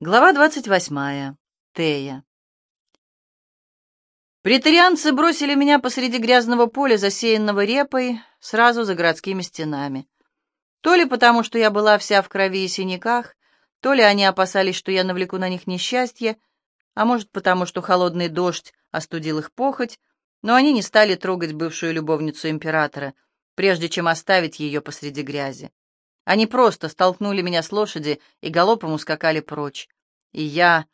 Глава двадцать восьмая. Тея. Претарианцы бросили меня посреди грязного поля, засеянного репой, сразу за городскими стенами. То ли потому, что я была вся в крови и синяках, то ли они опасались, что я навлеку на них несчастье, а может потому, что холодный дождь остудил их похоть, но они не стали трогать бывшую любовницу императора, прежде чем оставить ее посреди грязи. Они просто столкнули меня с лошади и галопом ускакали прочь. И я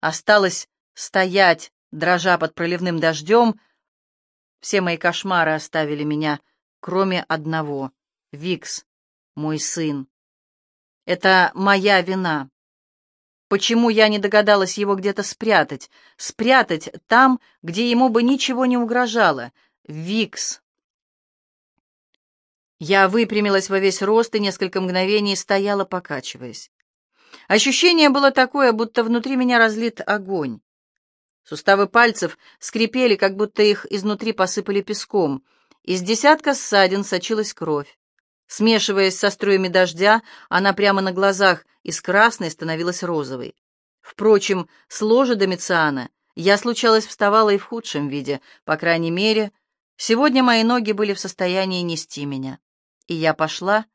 осталась стоять, дрожа под проливным дождем. Все мои кошмары оставили меня, кроме одного — Викс, мой сын. Это моя вина. Почему я не догадалась его где-то спрятать? Спрятать там, где ему бы ничего не угрожало. Викс. Я выпрямилась во весь рост и несколько мгновений стояла, покачиваясь. Ощущение было такое, будто внутри меня разлит огонь. Суставы пальцев скрипели, как будто их изнутри посыпали песком. Из десятка ссадин сочилась кровь. Смешиваясь со струями дождя, она прямо на глазах из красной становилась розовой. Впрочем, с ложи Домициана я, случалось, вставала и в худшем виде, по крайней мере, сегодня мои ноги были в состоянии нести меня и я пошла,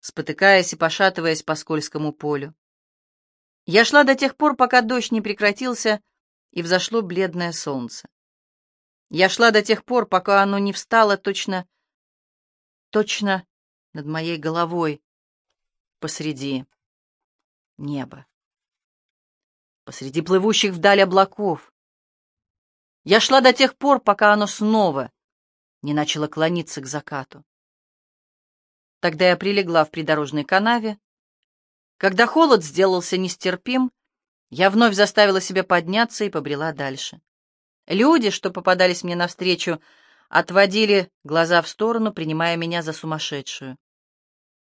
спотыкаясь и пошатываясь по скользкому полю. Я шла до тех пор, пока дождь не прекратился, и взошло бледное солнце. Я шла до тех пор, пока оно не встало точно, точно над моей головой посреди неба, посреди плывущих вдаль облаков. Я шла до тех пор, пока оно снова не начало клониться к закату. Тогда я прилегла в придорожной канаве. Когда холод сделался нестерпим, я вновь заставила себя подняться и побрела дальше. Люди, что попадались мне навстречу, отводили глаза в сторону, принимая меня за сумасшедшую.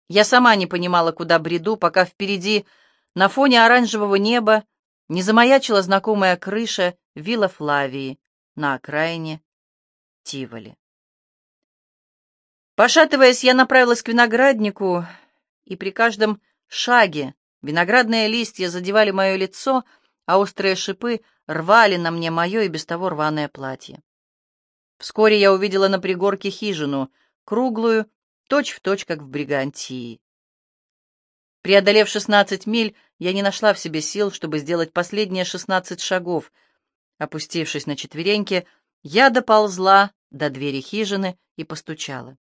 Я сама не понимала, куда бреду, пока впереди, на фоне оранжевого неба, не замаячила знакомая крыша вилла Флавии на окраине Тиволи. Пошатываясь, я направилась к винограднику, и при каждом шаге виноградные листья задевали мое лицо, а острые шипы рвали на мне мое и без того рваное платье. Вскоре я увидела на пригорке хижину, круглую, точь-в-точь, точь, как в Бригантии. Преодолев шестнадцать миль, я не нашла в себе сил, чтобы сделать последние шестнадцать шагов. Опустившись на четвереньки, я доползла до двери хижины и постучала.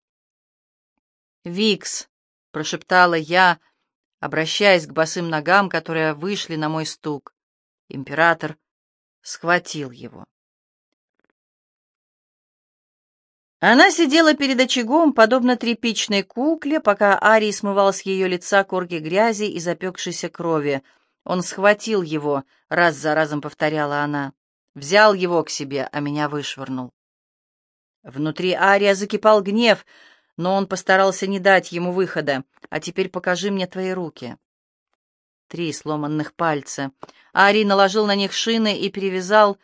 «Викс!» — прошептала я, обращаясь к босым ногам, которые вышли на мой стук. Император схватил его. Она сидела перед очагом, подобно тряпичной кукле, пока Арий смывал с ее лица корки грязи и запекшейся крови. Он схватил его, раз за разом повторяла она. Взял его к себе, а меня вышвырнул. Внутри Ария закипал гнев — но он постарался не дать ему выхода. «А теперь покажи мне твои руки». Три сломанных пальца. Ари наложил на них шины и перевязал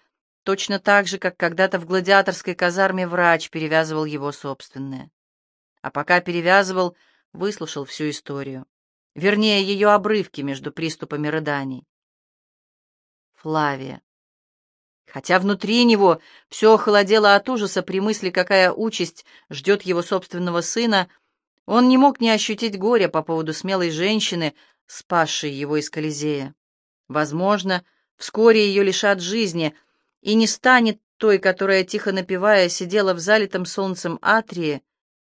точно так же, как когда-то в гладиаторской казарме врач перевязывал его собственные. А пока перевязывал, выслушал всю историю. Вернее, ее обрывки между приступами рыданий. Флавия. Хотя внутри него все охолодело от ужаса при мысли, какая участь ждет его собственного сына, он не мог не ощутить горя по поводу смелой женщины, спасшей его из Колизея. Возможно, вскоре ее лишат жизни, и не станет той, которая, тихо напевая, сидела в залитом солнцем атрии,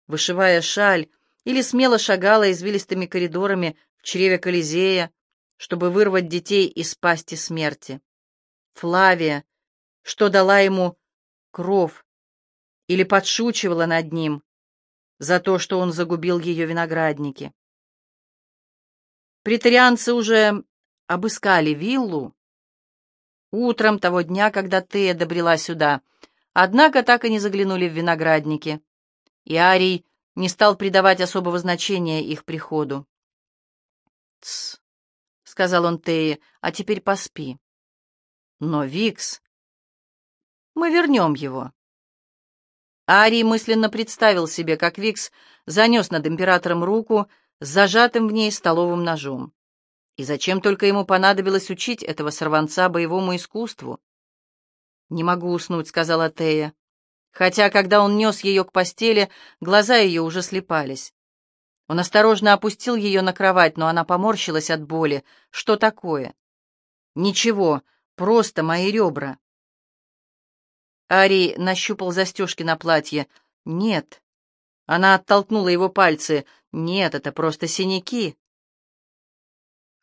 вышивая шаль, или смело шагала извилистыми коридорами в чреве Колизея, чтобы вырвать детей из пасти смерти. Флавия, что дала ему кров или подшучивала над ним за то, что он загубил ее виноградники. Притарианцы уже обыскали виллу утром того дня, когда Тея добрела сюда, однако так и не заглянули в виноградники, и Арий не стал придавать особого значения их приходу. «Тсс», — сказал он Тее, — «а теперь поспи». Но Викс мы вернем его». Арий мысленно представил себе, как Викс занес над императором руку с зажатым в ней столовым ножом. И зачем только ему понадобилось учить этого сорванца боевому искусству? «Не могу уснуть», — сказала Тея. Хотя, когда он нес ее к постели, глаза ее уже слепались. Он осторожно опустил ее на кровать, но она поморщилась от боли. «Что такое?» «Ничего, просто мои ребра». Арий нащупал застежки на платье. «Нет». Она оттолкнула его пальцы. «Нет, это просто синяки».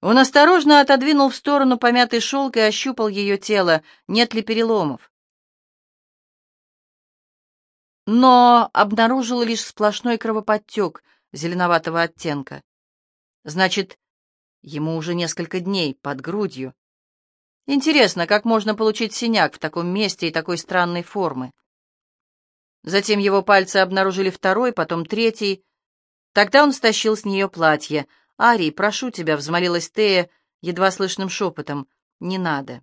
Он осторожно отодвинул в сторону помятый шелк и ощупал ее тело, нет ли переломов. Но обнаружил лишь сплошной кровоподтек зеленоватого оттенка. Значит, ему уже несколько дней под грудью. Интересно, как можно получить синяк в таком месте и такой странной формы? Затем его пальцы обнаружили второй, потом третий. Тогда он стащил с нее платье. «Арий, прошу тебя», — взмолилась Тея едва слышным шепотом. «Не надо».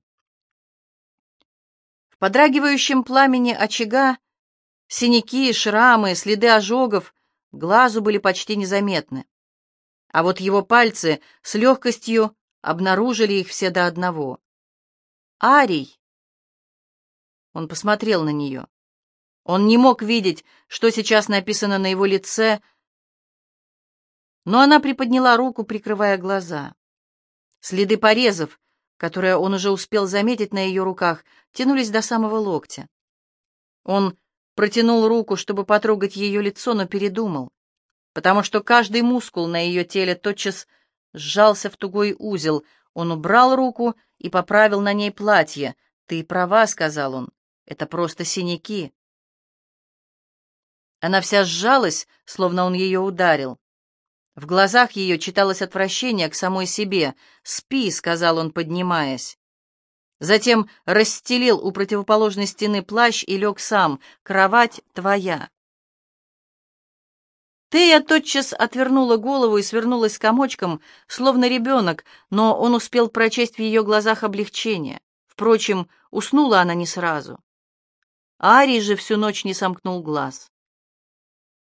В подрагивающем пламени очага синяки, шрамы, следы ожогов глазу были почти незаметны. А вот его пальцы с легкостью обнаружили их все до одного. «Арий!» Он посмотрел на нее. Он не мог видеть, что сейчас написано на его лице, но она приподняла руку, прикрывая глаза. Следы порезов, которые он уже успел заметить на ее руках, тянулись до самого локтя. Он протянул руку, чтобы потрогать ее лицо, но передумал, потому что каждый мускул на ее теле тотчас сжался в тугой узел. Он убрал руку и поправил на ней платье. «Ты права», — сказал он, — «это просто синяки». Она вся сжалась, словно он ее ударил. В глазах ее читалось отвращение к самой себе. «Спи», — сказал он, поднимаясь. Затем расстелил у противоположной стены плащ и лег сам. «Кровать твоя». Тея тотчас отвернула голову и свернулась комочком, словно ребенок, но он успел прочесть в ее глазах облегчение. Впрочем, уснула она не сразу. Арий же всю ночь не сомкнул глаз.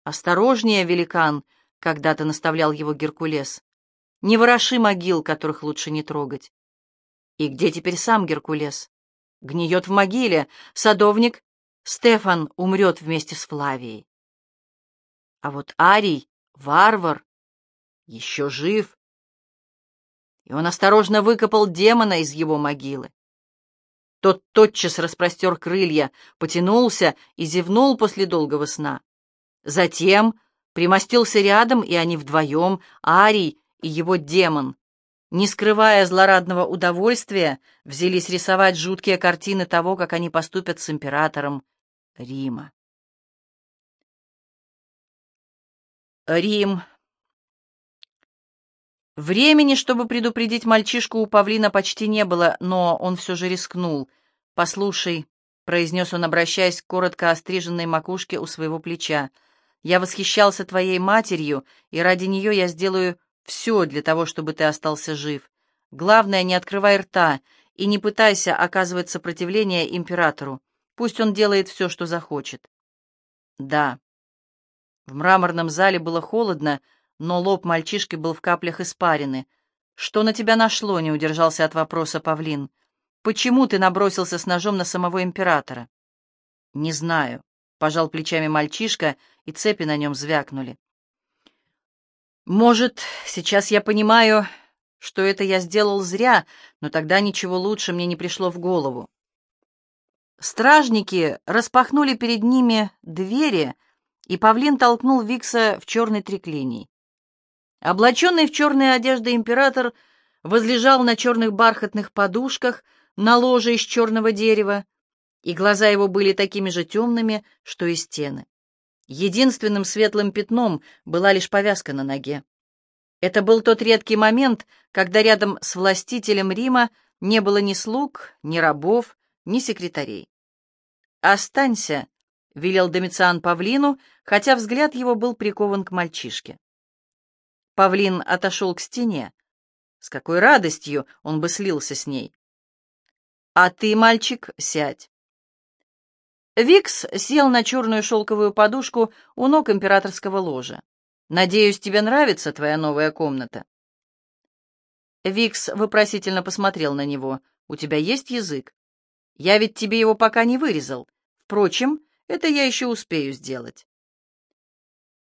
«Осторожнее, великан!» — когда-то наставлял его Геркулес. «Не вороши могил, которых лучше не трогать». И где теперь сам Геркулес? Гниет в могиле. Садовник Стефан умрет вместе с Флавией. А вот Арий, варвар, еще жив. И он осторожно выкопал демона из его могилы. Тот тотчас распростер крылья, потянулся и зевнул после долгого сна. Затем примостился рядом, и они вдвоем, Арий и его демон, не скрывая злорадного удовольствия, взялись рисовать жуткие картины того, как они поступят с императором Рима. Рим. Времени, чтобы предупредить мальчишку, у павлина почти не было, но он все же рискнул. «Послушай», — произнес он, обращаясь к коротко остриженной макушке у своего плеча, — я восхищался твоей матерью, и ради нее я сделаю все для того, чтобы ты остался жив. Главное, не открывай рта и не пытайся оказывать сопротивление императору. Пусть он делает все, что захочет. Да. В мраморном зале было холодно, но лоб мальчишки был в каплях испарины. «Что на тебя нашло?» — не удержался от вопроса павлин. «Почему ты набросился с ножом на самого императора?» «Не знаю», — пожал плечами мальчишка, и цепи на нем звякнули. «Может, сейчас я понимаю, что это я сделал зря, но тогда ничего лучше мне не пришло в голову». Стражники распахнули перед ними двери, и павлин толкнул Викса в черный триклиний. Облаченный в черные одежды император возлежал на черных бархатных подушках на ложе из черного дерева, и глаза его были такими же темными, что и стены. Единственным светлым пятном была лишь повязка на ноге. Это был тот редкий момент, когда рядом с властителем Рима не было ни слуг, ни рабов, ни секретарей. «Останься», — велел Домициан Павлину, хотя взгляд его был прикован к мальчишке. Павлин отошел к стене. С какой радостью он бы слился с ней. «А ты, мальчик, сядь. Викс сел на черную шелковую подушку у ног императорского ложа. «Надеюсь, тебе нравится твоя новая комната?» Викс вопросительно посмотрел на него. «У тебя есть язык? Я ведь тебе его пока не вырезал. Впрочем, это я еще успею сделать».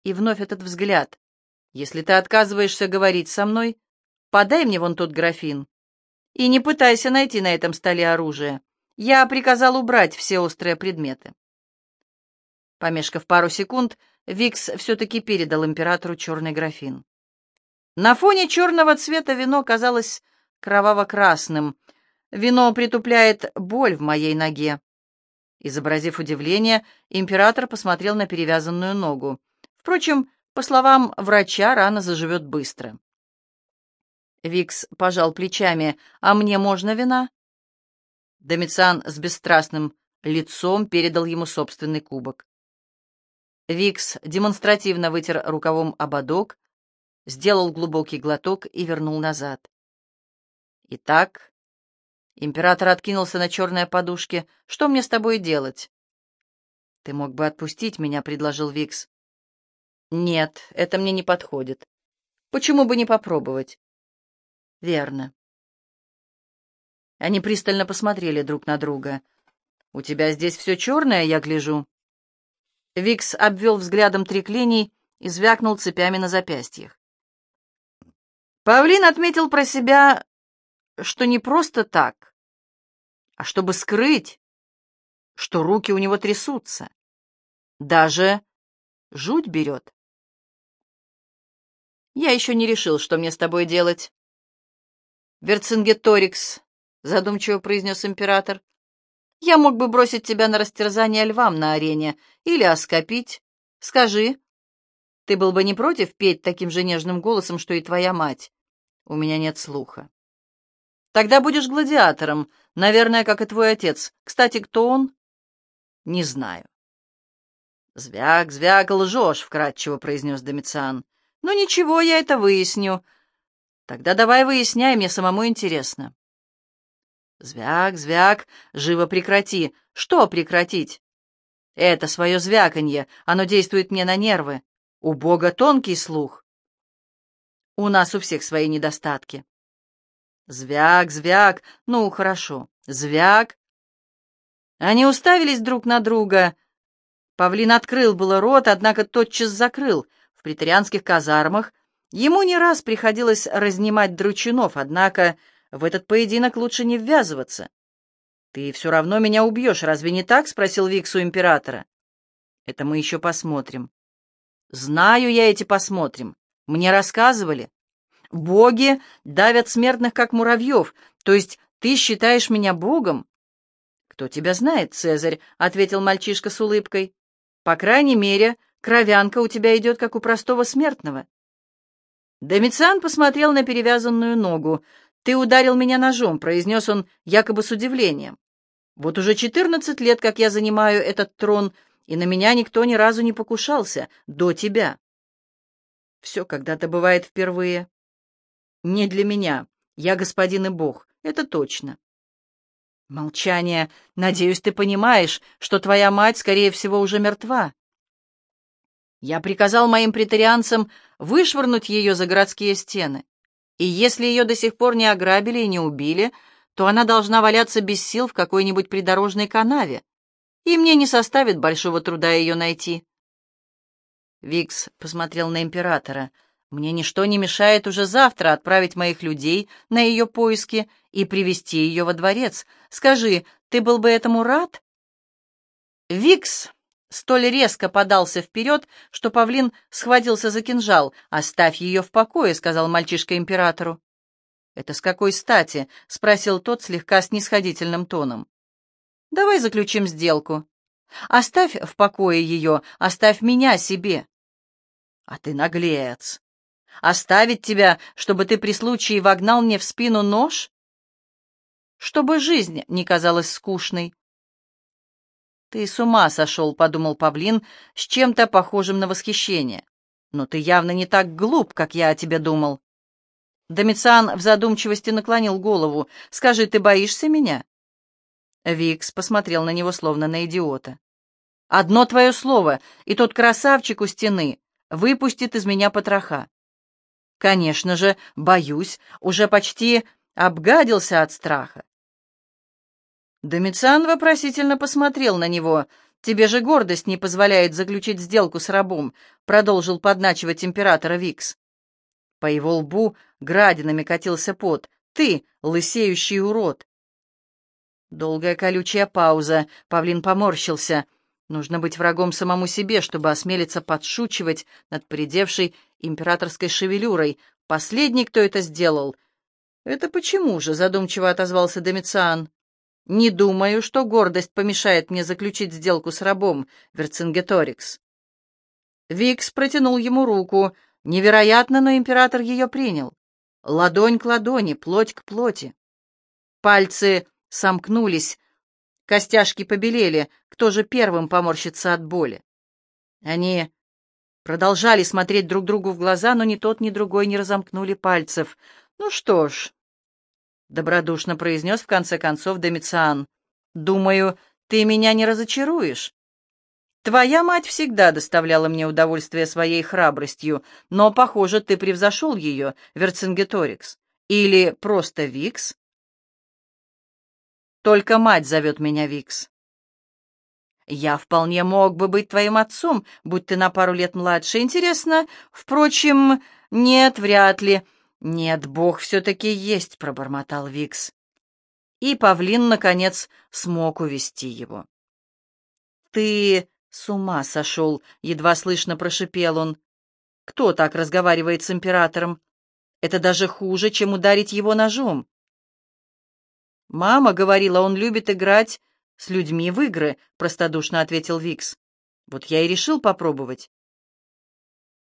И вновь этот взгляд. «Если ты отказываешься говорить со мной, подай мне вон тот графин. И не пытайся найти на этом столе оружие. Я приказал убрать все острые предметы». Помешкав пару секунд, Викс все-таки передал императору черный графин. На фоне черного цвета вино казалось кроваво-красным. Вино притупляет боль в моей ноге. Изобразив удивление, император посмотрел на перевязанную ногу. Впрочем, по словам врача, рана заживет быстро. Викс пожал плечами. «А мне можно вина?» Домициан с бесстрастным лицом передал ему собственный кубок. Викс демонстративно вытер рукавом ободок, сделал глубокий глоток и вернул назад. «Итак...» Император откинулся на черные подушки. «Что мне с тобой делать?» «Ты мог бы отпустить меня», — предложил Викс. «Нет, это мне не подходит. Почему бы не попробовать?» «Верно». Они пристально посмотрели друг на друга. «У тебя здесь все черное, я гляжу?» Викс обвел взглядом триклиний и звякнул цепями на запястьях. Павлин отметил про себя, что не просто так, а чтобы скрыть, что руки у него трясутся. Даже жуть берет. Я еще не решил, что мне с тобой делать. Верцингеторикс, задумчиво произнес император. Я мог бы бросить тебя на растерзание львам на арене или оскопить. Скажи, ты был бы не против петь таким же нежным голосом, что и твоя мать? У меня нет слуха. Тогда будешь гладиатором, наверное, как и твой отец. Кстати, кто он? Не знаю. Звяк, звяк, лжешь, вкратчиво произнес Домициан. Ну ничего, я это выясню. Тогда давай выясняй, мне самому интересно. Звяк, звяк, живо прекрати. Что прекратить? Это свое звяканье, оно действует мне на нервы. У Бога тонкий слух. У нас у всех свои недостатки. Звяк, звяк, ну, хорошо, звяк. Они уставились друг на друга. Павлин открыл было рот, однако тотчас закрыл. В претерианских казармах ему не раз приходилось разнимать дручинов, однако в этот поединок лучше не ввязываться. «Ты все равно меня убьешь, разве не так?» — спросил Виксу императора. «Это мы еще посмотрим». «Знаю я эти посмотрим. Мне рассказывали. Боги давят смертных, как муравьев, то есть ты считаешь меня богом?» «Кто тебя знает, Цезарь?» — ответил мальчишка с улыбкой. «По крайней мере, кровянка у тебя идет, как у простого смертного». Домициан посмотрел на перевязанную ногу. «Ты ударил меня ножом», — произнес он якобы с удивлением. «Вот уже четырнадцать лет, как я занимаю этот трон, и на меня никто ни разу не покушался, до тебя». «Все когда-то бывает впервые». «Не для меня. Я господин и бог, это точно». «Молчание. Надеюсь, ты понимаешь, что твоя мать, скорее всего, уже мертва». Я приказал моим претарианцам вышвырнуть ее за городские стены. И если ее до сих пор не ограбили и не убили, то она должна валяться без сил в какой-нибудь придорожной канаве, и мне не составит большого труда ее найти. Викс посмотрел на императора. «Мне ничто не мешает уже завтра отправить моих людей на ее поиски и привести ее во дворец. Скажи, ты был бы этому рад?» Викс столь резко подался вперед, что павлин схватился за кинжал. «Оставь ее в покое», — сказал мальчишка императору. «Это с какой стати?» — спросил тот слегка снисходительным тоном. «Давай заключим сделку. Оставь в покое ее, оставь меня себе». «А ты наглец! Оставить тебя, чтобы ты при случае вогнал мне в спину нож?» «Чтобы жизнь не казалась скучной», «Ты с ума сошел», — подумал Павлин с чем-то похожим на восхищение. «Но ты явно не так глуп, как я о тебе думал». Домициан в задумчивости наклонил голову. «Скажи, ты боишься меня?» Викс посмотрел на него, словно на идиота. «Одно твое слово, и тот красавчик у стены выпустит из меня потроха». Конечно же, боюсь, уже почти обгадился от страха. Домициан вопросительно посмотрел на него. «Тебе же гордость не позволяет заключить сделку с рабом», — продолжил подначивать императора Викс. По его лбу градинами катился пот. «Ты, лысеющий урод!» Долгая колючая пауза. Павлин поморщился. Нужно быть врагом самому себе, чтобы осмелиться подшучивать над придевшей императорской шевелюрой. Последний, кто это сделал. «Это почему же?» — задумчиво отозвался Домициан. «Не думаю, что гордость помешает мне заключить сделку с рабом, Верцингеторикс». Викс протянул ему руку. Невероятно, но император ее принял. Ладонь к ладони, плоть к плоти. Пальцы сомкнулись, костяшки побелели. Кто же первым поморщится от боли? Они продолжали смотреть друг другу в глаза, но ни тот, ни другой не разомкнули пальцев. «Ну что ж», — добродушно произнес в конце концов Домициан, — «думаю, ты меня не разочаруешь. Твоя мать всегда доставляла мне удовольствие своей храбростью, но, похоже, ты превзошел ее, Верцингеторикс. Или просто Викс?» «Только мать зовет меня Викс». Я вполне мог бы быть твоим отцом, будь ты на пару лет младше. Интересно, впрочем, нет, вряд ли. Нет, Бог все-таки есть, — пробормотал Викс. И павлин, наконец, смог увести его. Ты с ума сошел, — едва слышно прошипел он. Кто так разговаривает с императором? Это даже хуже, чем ударить его ножом. Мама говорила, он любит играть «С людьми в игры», — простодушно ответил Викс. «Вот я и решил попробовать».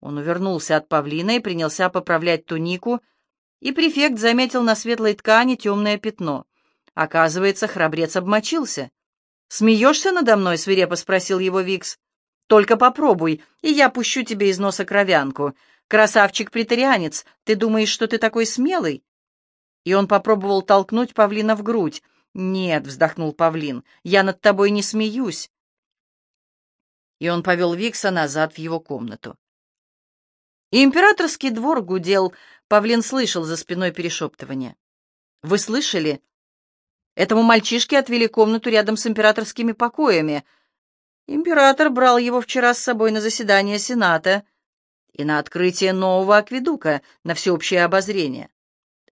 Он увернулся от павлина и принялся поправлять тунику, и префект заметил на светлой ткани темное пятно. Оказывается, храбрец обмочился. «Смеешься надо мной?» — свирепо спросил его Викс. «Только попробуй, и я пущу тебе из носа кровянку. Красавчик-притарианец, ты думаешь, что ты такой смелый?» И он попробовал толкнуть павлина в грудь. «Нет», — вздохнул павлин, — «я над тобой не смеюсь». И он повел Викса назад в его комнату. И императорский двор гудел, павлин слышал за спиной перешептывание. «Вы слышали? Этому мальчишке отвели комнату рядом с императорскими покоями. Император брал его вчера с собой на заседание Сената и на открытие нового акведука на всеобщее обозрение.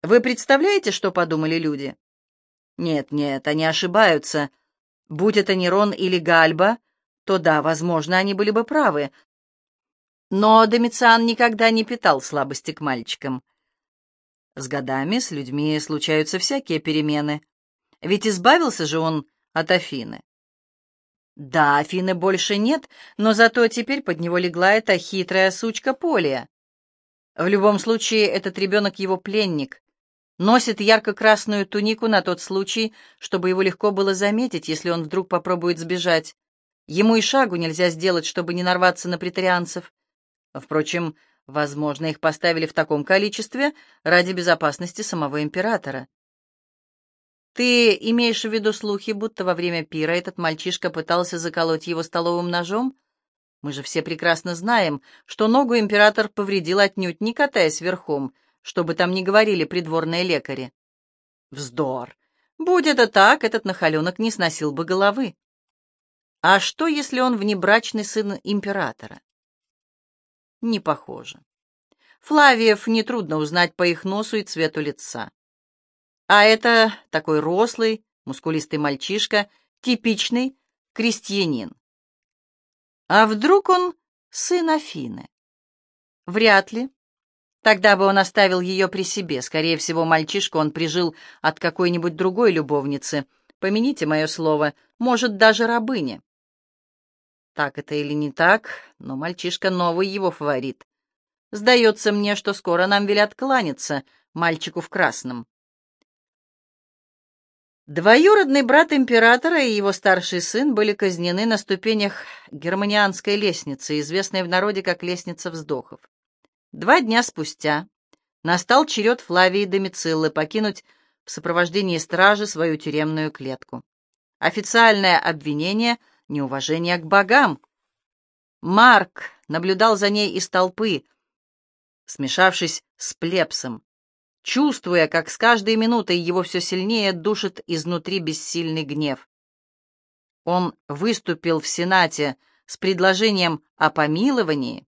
Вы представляете, что подумали люди?» Нет, нет, они ошибаются. Будь это Нерон или Гальба, то да, возможно, они были бы правы. Но Домициан никогда не питал слабости к мальчикам. С годами с людьми случаются всякие перемены. Ведь избавился же он от Афины. Да, Афины больше нет, но зато теперь под него легла эта хитрая сучка Полия. В любом случае, этот ребенок его пленник. Носит ярко-красную тунику на тот случай, чтобы его легко было заметить, если он вдруг попробует сбежать. Ему и шагу нельзя сделать, чтобы не нарваться на претарианцев. Впрочем, возможно, их поставили в таком количестве ради безопасности самого императора. Ты имеешь в виду слухи, будто во время пира этот мальчишка пытался заколоть его столовым ножом? Мы же все прекрасно знаем, что ногу император повредил отнюдь не катаясь верхом, что бы там ни говорили придворные лекари. Вздор! Будь это так, этот нахаленок не сносил бы головы. А что, если он внебрачный сын императора? Не похоже. Флавиев нетрудно узнать по их носу и цвету лица. А это такой рослый, мускулистый мальчишка, типичный крестьянин. А вдруг он сын Афины? Вряд ли. Тогда бы он оставил ее при себе. Скорее всего, мальчишку он прижил от какой-нибудь другой любовницы. Помяните мое слово, может, даже рабыни. Так это или не так, но мальчишка новый его фаворит. Сдается мне, что скоро нам велят кланяться мальчику в красном. Двоюродный брат императора и его старший сын были казнены на ступенях германианской лестницы, известной в народе как лестница вздохов. Два дня спустя настал черед Флавии Домициллы покинуть в сопровождении стражи свою тюремную клетку. Официальное обвинение — неуважение к богам. Марк наблюдал за ней из толпы, смешавшись с плебсом, чувствуя, как с каждой минутой его все сильнее душит изнутри бессильный гнев. Он выступил в Сенате с предложением о помиловании,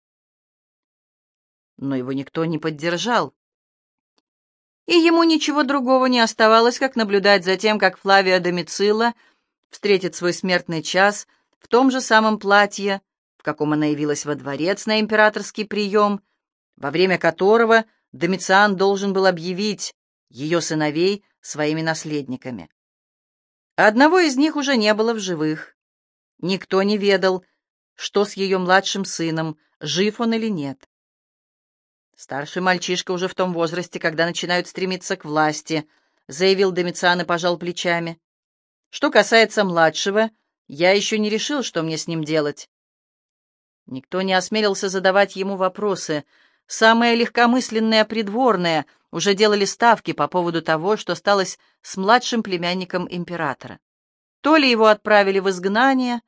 но его никто не поддержал. И ему ничего другого не оставалось, как наблюдать за тем, как Флавия Домицилла встретит свой смертный час в том же самом платье, в каком она явилась во дворец на императорский прием, во время которого Домициан должен был объявить ее сыновей своими наследниками. Одного из них уже не было в живых. Никто не ведал, что с ее младшим сыном, жив он или нет. Старший мальчишка уже в том возрасте, когда начинают стремиться к власти, заявил Домициан и пожал плечами. Что касается младшего, я еще не решил, что мне с ним делать. Никто не осмелился задавать ему вопросы. Самые легкомысленные придворные уже делали ставки по поводу того, что сталось с младшим племянником императора. То ли его отправили в изгнание,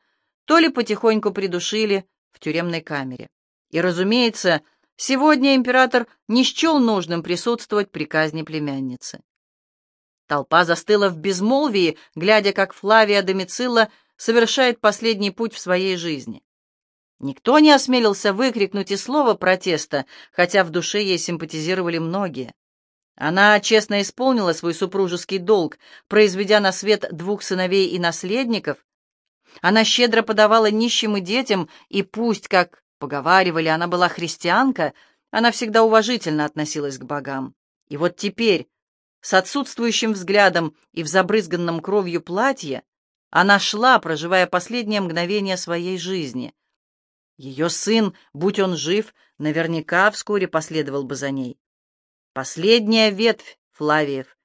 то ли потихоньку придушили в тюремной камере. И, разумеется, Сегодня император не счел нужным присутствовать при казни племянницы. Толпа застыла в безмолвии, глядя, как Флавия Домицилла совершает последний путь в своей жизни. Никто не осмелился выкрикнуть и слова протеста, хотя в душе ей симпатизировали многие. Она честно исполнила свой супружеский долг, произведя на свет двух сыновей и наследников. Она щедро подавала нищим и детям, и пусть, как Поговаривали, она была христианка, она всегда уважительно относилась к богам. И вот теперь, с отсутствующим взглядом и в забрызганном кровью платье, она шла, проживая последнее мгновение своей жизни. Ее сын, будь он жив, наверняка вскоре последовал бы за ней. Последняя ветвь Флавиев,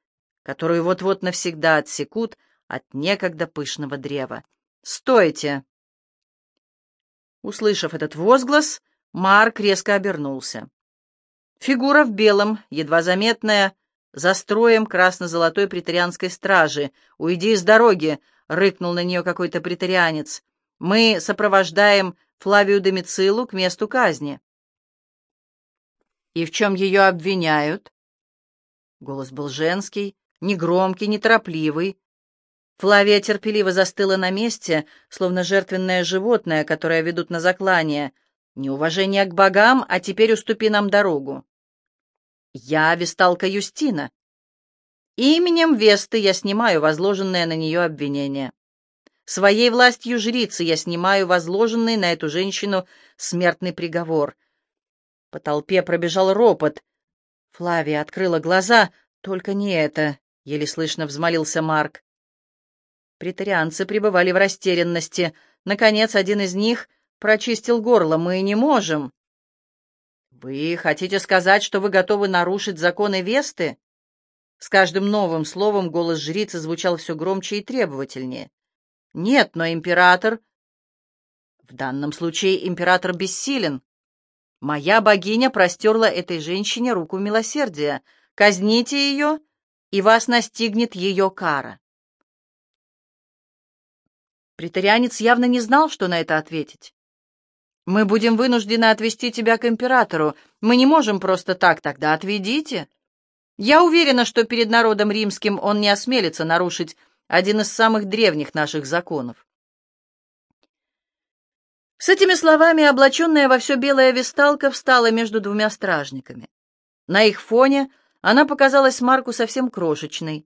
которую вот-вот навсегда отсекут от некогда пышного древа. «Стойте!» Услышав этот возглас, Марк резко обернулся. Фигура в белом, едва заметная, за строем красно-золотой претарианской стражи. «Уйди с дороги!» — рыкнул на нее какой-то претарианец. «Мы сопровождаем Флавию Домицилу к месту казни». «И в чем ее обвиняют?» Голос был женский, негромкий, неторопливый, Флавия терпеливо застыла на месте, словно жертвенное животное, которое ведут на заклание. Неуважение к богам, а теперь уступи нам дорогу. Я весталка Юстина. Именем Весты я снимаю возложенное на нее обвинение. Своей властью жрицы я снимаю возложенный на эту женщину смертный приговор. По толпе пробежал ропот. Флавия открыла глаза. «Только не это», — еле слышно взмолился Марк. Притарианцы пребывали в растерянности. Наконец, один из них прочистил горло. «Мы не можем». «Вы хотите сказать, что вы готовы нарушить законы Весты?» С каждым новым словом голос жрицы звучал все громче и требовательнее. «Нет, но император...» «В данном случае император бессилен. Моя богиня простерла этой женщине руку милосердия. Казните ее, и вас настигнет ее кара». Притарианец явно не знал, что на это ответить. «Мы будем вынуждены отвести тебя к императору. Мы не можем просто так, тогда отведите. Я уверена, что перед народом римским он не осмелится нарушить один из самых древних наших законов». С этими словами облаченная во все белое весталка встала между двумя стражниками. На их фоне она показалась Марку совсем крошечной.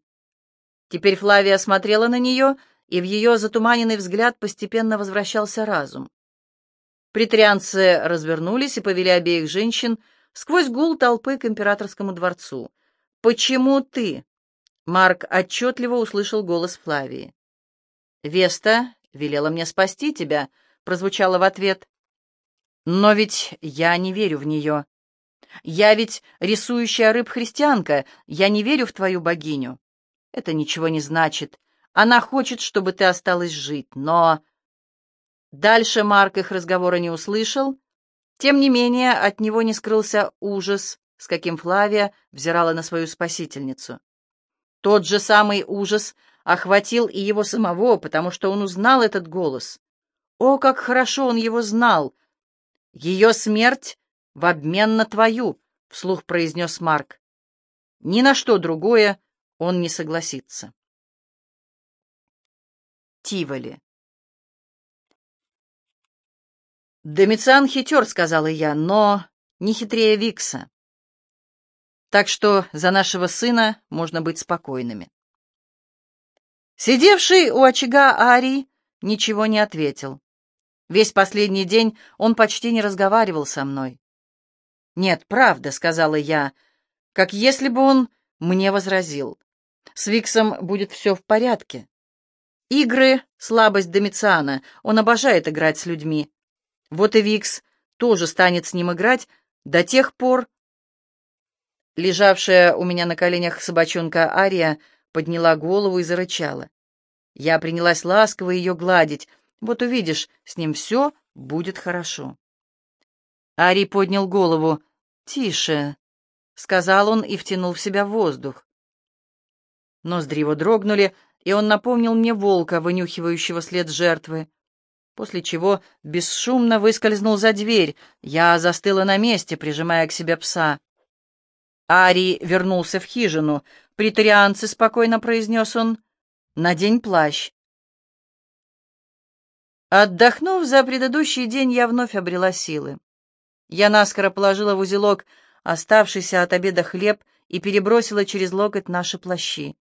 Теперь Флавия смотрела на нее — и в ее затуманенный взгляд постепенно возвращался разум. Притрианцы развернулись и повели обеих женщин сквозь гул толпы к императорскому дворцу. «Почему ты?» Марк отчетливо услышал голос Флавии. «Веста велела мне спасти тебя», — прозвучало в ответ. «Но ведь я не верю в нее. Я ведь рисующая рыб-христианка, я не верю в твою богиню. Это ничего не значит. Она хочет, чтобы ты осталась жить, но...» Дальше Марк их разговора не услышал. Тем не менее, от него не скрылся ужас, с каким Флавия взирала на свою спасительницу. Тот же самый ужас охватил и его самого, потому что он узнал этот голос. О, как хорошо он его знал! Ее смерть в обмен на твою, вслух произнес Марк. Ни на что другое он не согласится. Тиволи. «Домициан хитер», — сказала я, — «но не хитрее Викса. Так что за нашего сына можно быть спокойными». Сидевший у очага Арий ничего не ответил. Весь последний день он почти не разговаривал со мной. «Нет, правда», — сказала я, как если бы он мне возразил. «С Виксом будет все в порядке. Игры — слабость Домициана, он обожает играть с людьми. Вот и Викс тоже станет с ним играть до тех пор...» Лежавшая у меня на коленях собачонка Ария подняла голову и зарычала. Я принялась ласково ее гладить. Вот увидишь, с ним все будет хорошо. Ари поднял голову. «Тише», — сказал он и втянул в себя воздух. Ноздри его дрогнули, и он напомнил мне волка, вынюхивающего след жертвы. После чего бесшумно выскользнул за дверь. Я застыла на месте, прижимая к себе пса. Ари вернулся в хижину. «Притарианцы», — спокойно произнес он, — «надень плащ». Отдохнув за предыдущий день, я вновь обрела силы. Я наскоро положила в узелок оставшийся от обеда хлеб и перебросила через локоть наши плащи.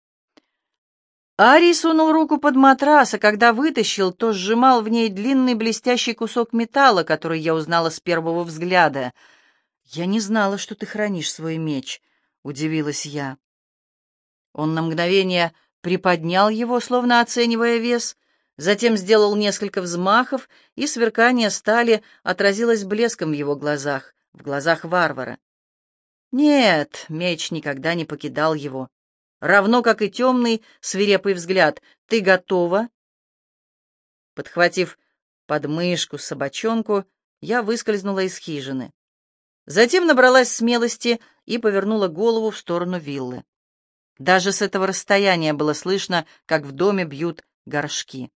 Арий сунул руку под матрас, а когда вытащил, то сжимал в ней длинный блестящий кусок металла, который я узнала с первого взгляда. «Я не знала, что ты хранишь свой меч», — удивилась я. Он на мгновение приподнял его, словно оценивая вес, Затем сделал несколько взмахов, и сверкание стали отразилось блеском в его глазах, в глазах варвара. Нет, меч никогда не покидал его. Равно как и темный, свирепый взгляд. «Ты готова?» Подхватив подмышку собачонку, я выскользнула из хижины. Затем набралась смелости и повернула голову в сторону виллы. Даже с этого расстояния было слышно, как в доме бьют горшки.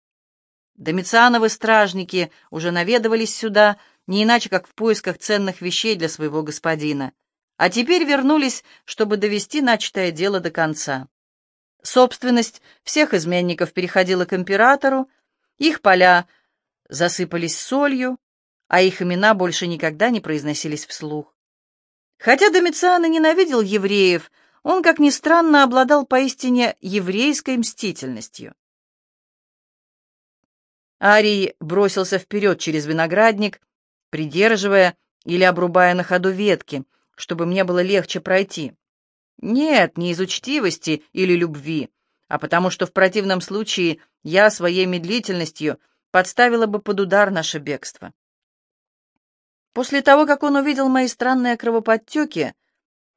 Домициановы стражники уже наведывались сюда, не иначе как в поисках ценных вещей для своего господина, а теперь вернулись, чтобы довести начатое дело до конца. Собственность всех изменников переходила к императору, их поля засыпались солью, а их имена больше никогда не произносились вслух. Хотя Домициан и ненавидел евреев, он, как ни странно, обладал поистине еврейской мстительностью. Арий бросился вперед через виноградник, придерживая или обрубая на ходу ветки, чтобы мне было легче пройти. Нет, не из учтивости или любви, а потому что в противном случае я своей медлительностью подставила бы под удар наше бегство. После того, как он увидел мои странные кровоподтеки,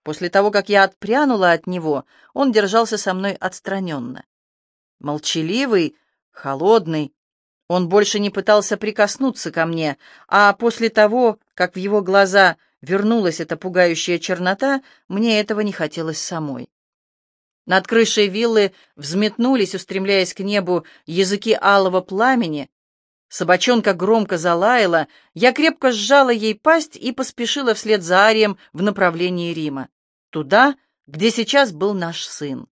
после того, как я отпрянула от него, он держался со мной отстраненно. Молчаливый, холодный, он больше не пытался прикоснуться ко мне, а после того, как в его глаза вернулась эта пугающая чернота, мне этого не хотелось самой. Над крышей виллы взметнулись, устремляясь к небу, языки алого пламени. Собачонка громко залаяла, я крепко сжала ей пасть и поспешила вслед за Арием в направлении Рима, туда, где сейчас был наш сын.